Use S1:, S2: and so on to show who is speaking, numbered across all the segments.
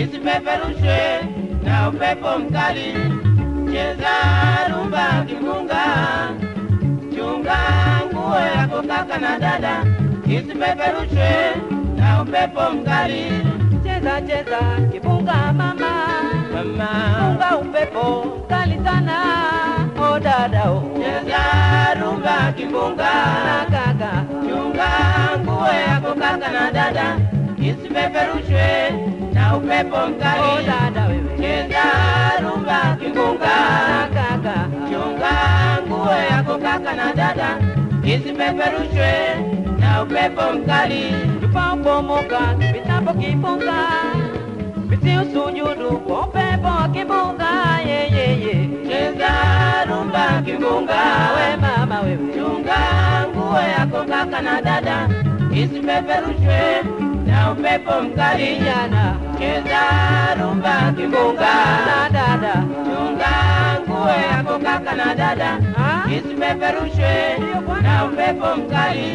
S1: isipeperushwe na upepo mkali. Cheza rumba kimbunga, chunga nguo yako kaka na dada, isipeperushwe na upepo mkali.
S2: Cheza cheza kibunga mama,
S1: Mama,
S2: funga upepo kali sana, o dada o.
S1: cheza rumba kimbunga,
S2: Na kaka,
S1: chunga nguo yako kaka na dada, isipeperushwe na upepo
S2: o
S1: mkali.
S2: dada wewe.
S1: Cheza rumba kimbunga,
S2: kaka
S1: na dada, isipeperushwe na upepo mkali.
S2: tupapomoka vitapo kibunga, viti usujudu kwa upepo wa kibunga, ye ye ye.
S1: Cheza rumba kimbunga,
S2: We mama wewe,
S1: chunga nguo yako kaka na dada, isipeperushwe na upepo mkali.
S2: kijana
S1: Cheza rumba kimbunga,
S2: dada,
S1: chunga kaka na dada,
S2: Ah?
S1: isipeperushwe na upepo mkali.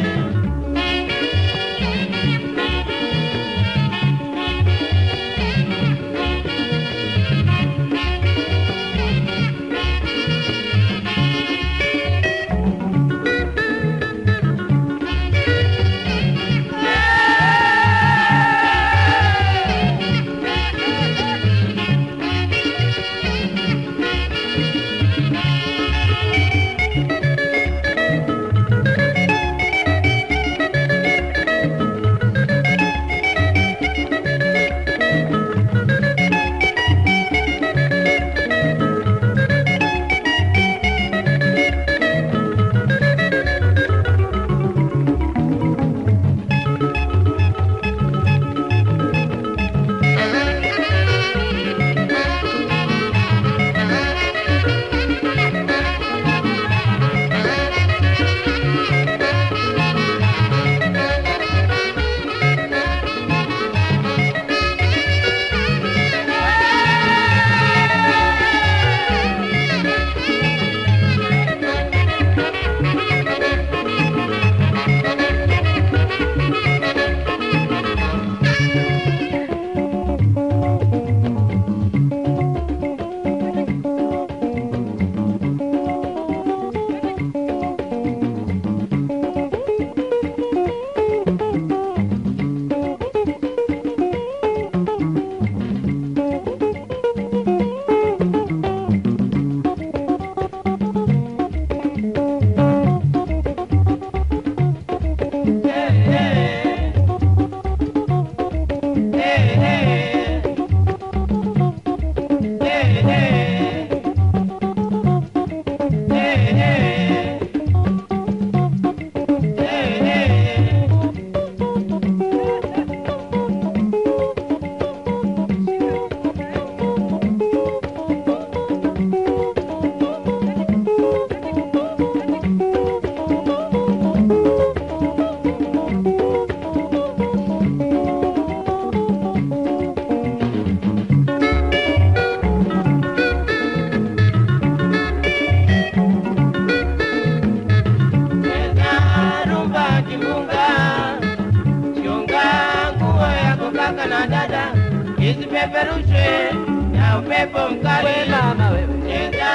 S1: Isipeperushwe na upepo mkali.
S2: mama wewe,
S1: nenda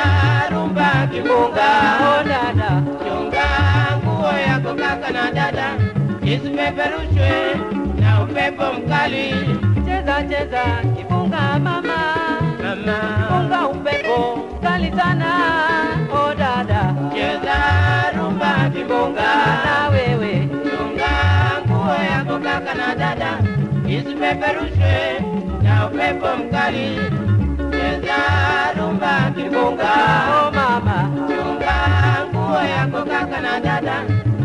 S1: rumba kimbunga,
S2: o dada,
S1: chunga nguo yako kaka na dada, isipeperushwe na upepo mkali.
S2: cheza cheza kimunga mama,
S1: Mama,
S2: kimunga upepo mkali sana, o dada,
S1: cheza rumba kimbunga,
S2: na wewe,
S1: chunga nguo yako kaka na dada, isipeperushwe pepo mkali cheza rumba
S2: oh mama
S1: chunga nguo yako kaka na dada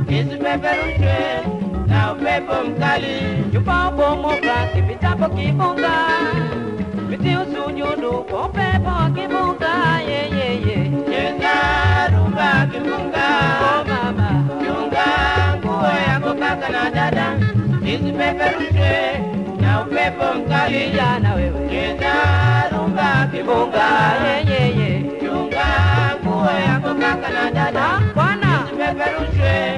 S1: isipeperushwe na upepo mkali
S2: chupa sujo kipitapo bom pé usujudu kwa upepo wa kibonga yeyeye
S1: cheza rumba kibonga oh mama
S2: chunga nguo yako kaka na dada isipeperushwe punga vijana wewe,
S1: nenda rumba
S2: kibunga yeye, chunga nguo yako kaka na dada, bwana. Zipeperushwe